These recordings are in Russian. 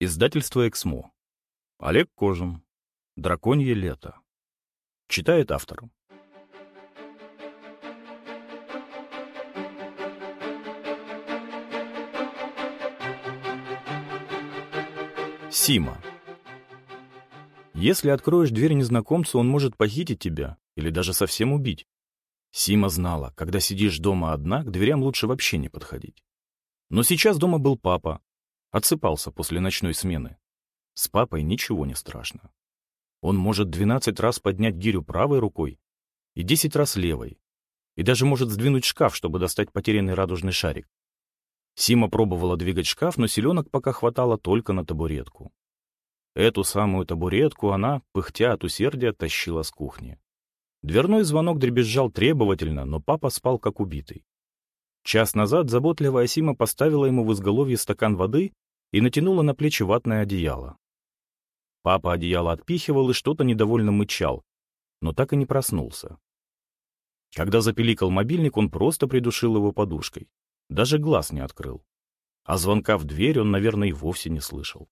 Издательство «Эксмо». Олег Кожин. «Драконье лето». Читает автор. Сима. Если откроешь дверь незнакомцу, он может похитить тебя или даже совсем убить. Сима знала, когда сидишь дома одна, к дверям лучше вообще не подходить. Но сейчас дома был папа, Отсыпался после ночной смены. С папой ничего не страшно. Он может 12 раз поднять гирю правой рукой и 10 раз левой, и даже может сдвинуть шкаф, чтобы достать потерянный радужный шарик. Сима пробовала двигать шкаф, но селенок пока хватало только на табуретку. Эту самую табуретку она, пыхтя от усердия, тащила с кухни. Дверной звонок дребезжал требовательно, но папа спал как убитый. Час назад заботливая Сима поставила ему в изголовье стакан воды и натянула на плечи ватное одеяло. Папа одеяло отпихивал и что-то недовольно мычал, но так и не проснулся. Когда запеликал мобильник, он просто придушил его подушкой. Даже глаз не открыл. А звонка в дверь он, наверное, и вовсе не слышал.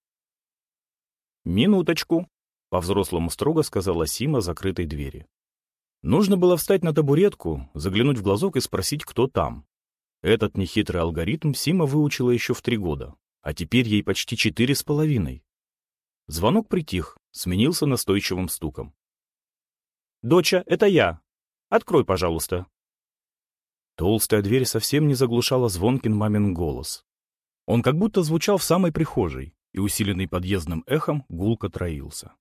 «Минуточку», — по-взрослому строго сказала Сима закрытой двери. Нужно было встать на табуретку, заглянуть в глазок и спросить, кто там. Этот нехитрый алгоритм Сима выучила еще в три года, а теперь ей почти четыре с половиной. Звонок притих, сменился настойчивым стуком. «Доча, это я. Открой, пожалуйста». Толстая дверь совсем не заглушала звонкин мамин голос. Он как будто звучал в самой прихожей, и усиленный подъездным эхом гулко троился.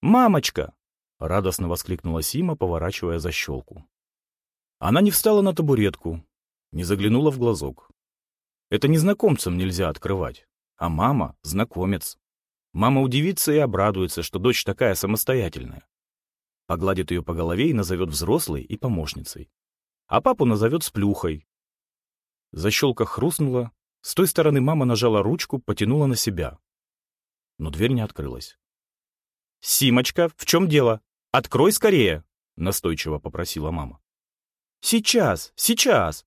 «Мамочка!» — радостно воскликнула Сима, поворачивая защелку. Она не встала на табуретку, не заглянула в глазок. Это незнакомцам нельзя открывать, а мама — знакомец. Мама удивится и обрадуется, что дочь такая самостоятельная. Погладит ее по голове и назовет взрослой и помощницей. А папу назовет сплюхой. Защелка хрустнула, с той стороны мама нажала ручку, потянула на себя. Но дверь не открылась. «Симочка, в чем дело? Открой скорее!» — настойчиво попросила мама. «Сейчас, сейчас!»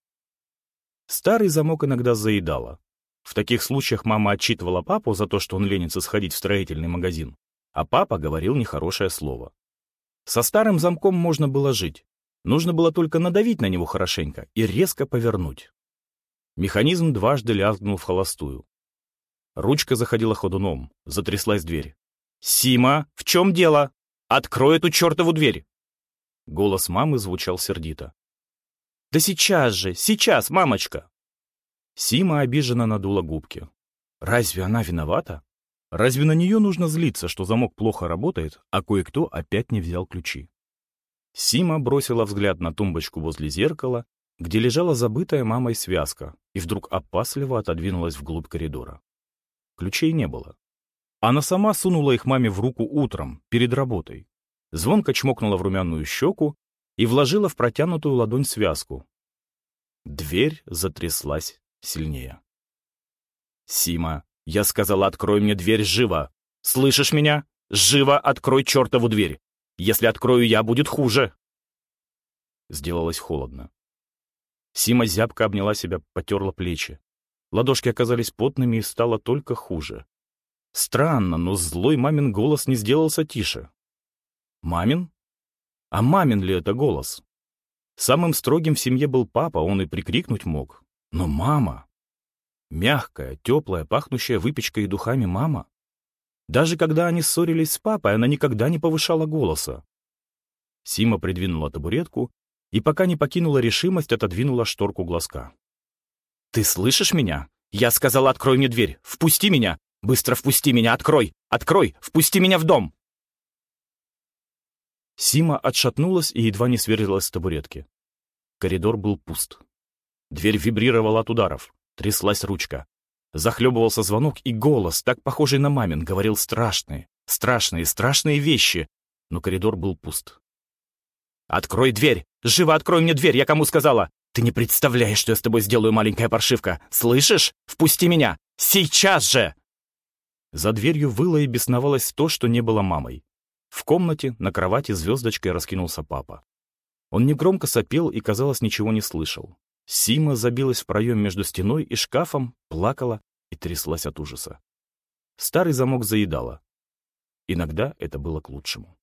Старый замок иногда заедало. В таких случаях мама отчитывала папу за то, что он ленится сходить в строительный магазин, а папа говорил нехорошее слово. Со старым замком можно было жить. Нужно было только надавить на него хорошенько и резко повернуть. Механизм дважды лязгнул в холостую. Ручка заходила ходуном, затряслась дверь. «Сима, в чем дело? Открой эту чертову дверь!» Голос мамы звучал сердито. «Да сейчас же, сейчас, мамочка!» Сима обиженно надула губки. Разве она виновата? Разве на нее нужно злиться, что замок плохо работает, а кое-кто опять не взял ключи? Сима бросила взгляд на тумбочку возле зеркала, где лежала забытая мамой связка, и вдруг опасливо отодвинулась вглубь коридора. Ключей не было. Она сама сунула их маме в руку утром, перед работой. Звонко чмокнула в румяную щеку и вложила в протянутую ладонь связку. Дверь затряслась сильнее. «Сима, я сказала, открой мне дверь живо! Слышишь меня? Живо открой чертову дверь! Если открою я, будет хуже!» Сделалось холодно. Сима зябко обняла себя, потерла плечи. Ладошки оказались потными и стало только хуже. Странно, но злой мамин голос не сделался тише. «Мамин? А мамин ли это голос? Самым строгим в семье был папа, он и прикрикнуть мог. Но мама... Мягкая, теплая, пахнущая выпечкой и духами мама. Даже когда они ссорились с папой, она никогда не повышала голоса. Сима придвинула табуретку и, пока не покинула решимость, отодвинула шторку глазка. «Ты слышишь меня? Я сказала, открой мне дверь! Впусти меня! Быстро впусти меня! Открой! Открой! Впусти меня в дом!» Сима отшатнулась и едва не сверзилась с табуретки. Коридор был пуст. Дверь вибрировала от ударов, тряслась ручка. Захлебывался звонок, и голос, так похожий на мамин, говорил страшные, страшные, страшные вещи, но коридор был пуст. «Открой дверь! Живо открой мне дверь! Я кому сказала? Ты не представляешь, что я с тобой сделаю, маленькая паршивка! Слышишь? Впусти меня! Сейчас же!» За дверью выло и бесновалось то, что не было мамой. В комнате на кровати звездочкой раскинулся папа. Он негромко сопел и, казалось, ничего не слышал. Сима забилась в проем между стеной и шкафом, плакала и тряслась от ужаса. Старый замок заедало. Иногда это было к лучшему.